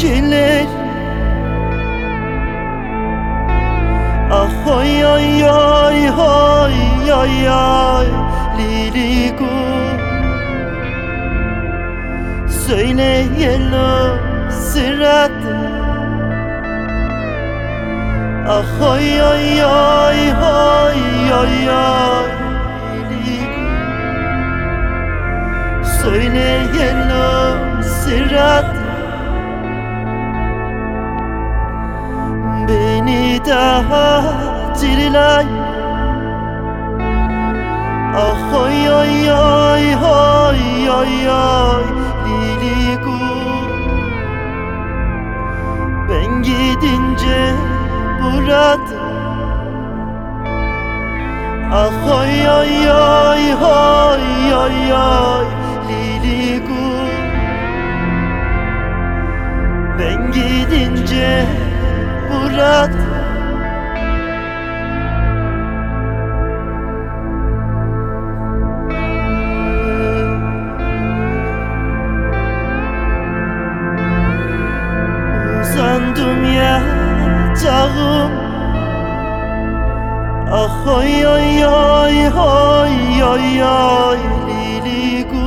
türküler Ah oy oy oy oy oy oy Liligu Söyleyelim sırada Ah oy oy oy oy oy oy Söyleyelim sırada Beni daha dirilay Ah oy oy oy oy oy oy Liligu Ben gidince burada Ah oy oy oy oy oy oy Liligu Ben gidince burada Uzandım yatağım. Ah oy oy oy oy oy oy Liligu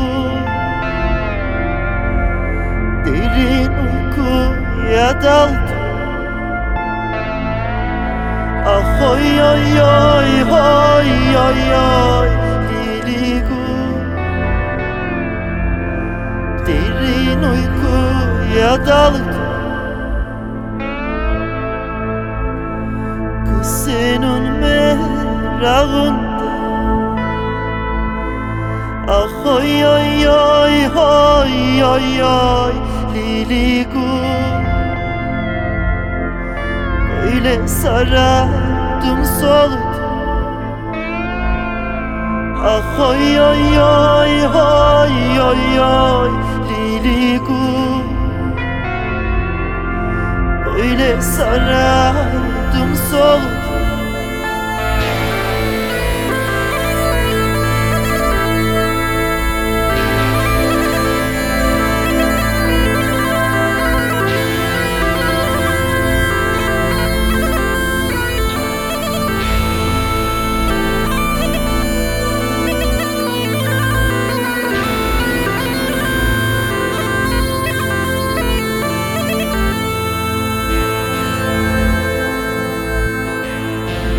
Derin uykuya daldım oy Liligu Derin uykuya daldım. Kız senin merağında Ah oy oy oy oy oy oy Liligu Öyle sarardım soldum Ah oy oy oy oy oy oy Liligu Öyle sarardım soldum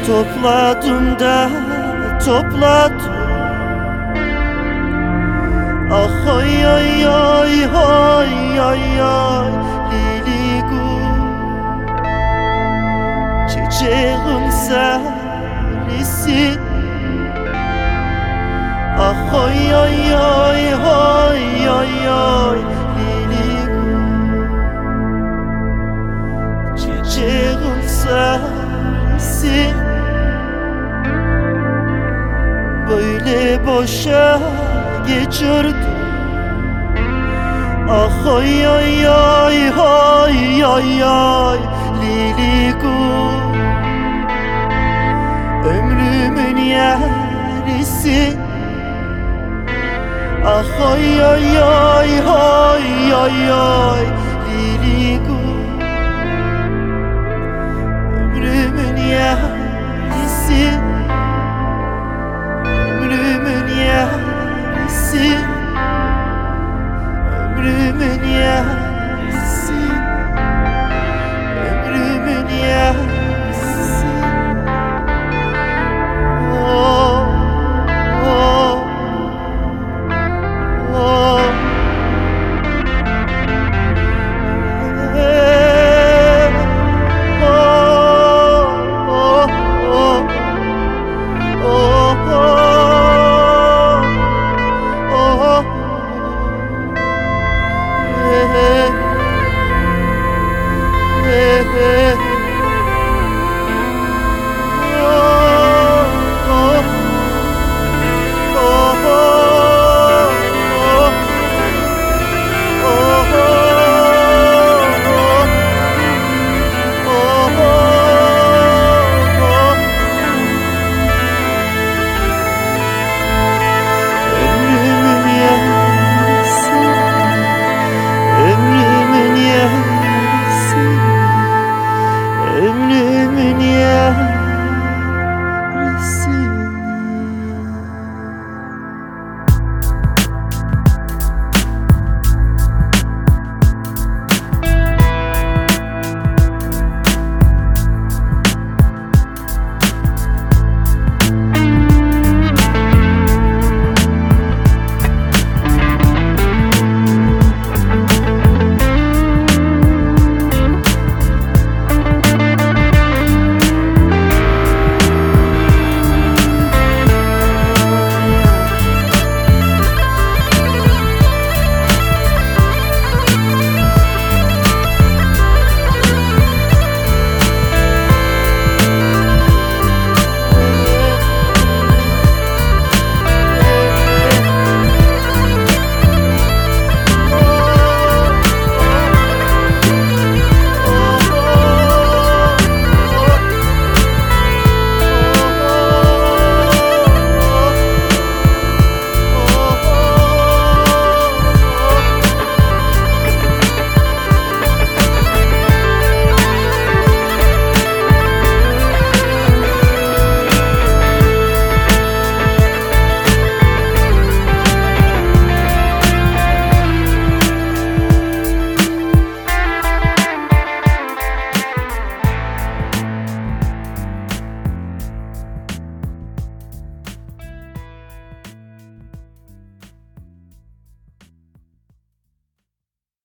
Topladım da topladım. Ah oy oy oy oy oy oy Liligu Çiçeğin sarısı Ah oy oy oy oy oy oy boşa geçirdim Ah ay ay ay ay ay ay Lili Ömrümün yarisi Ah ay ay ay ay ay ay Lili Ömrümün yarisi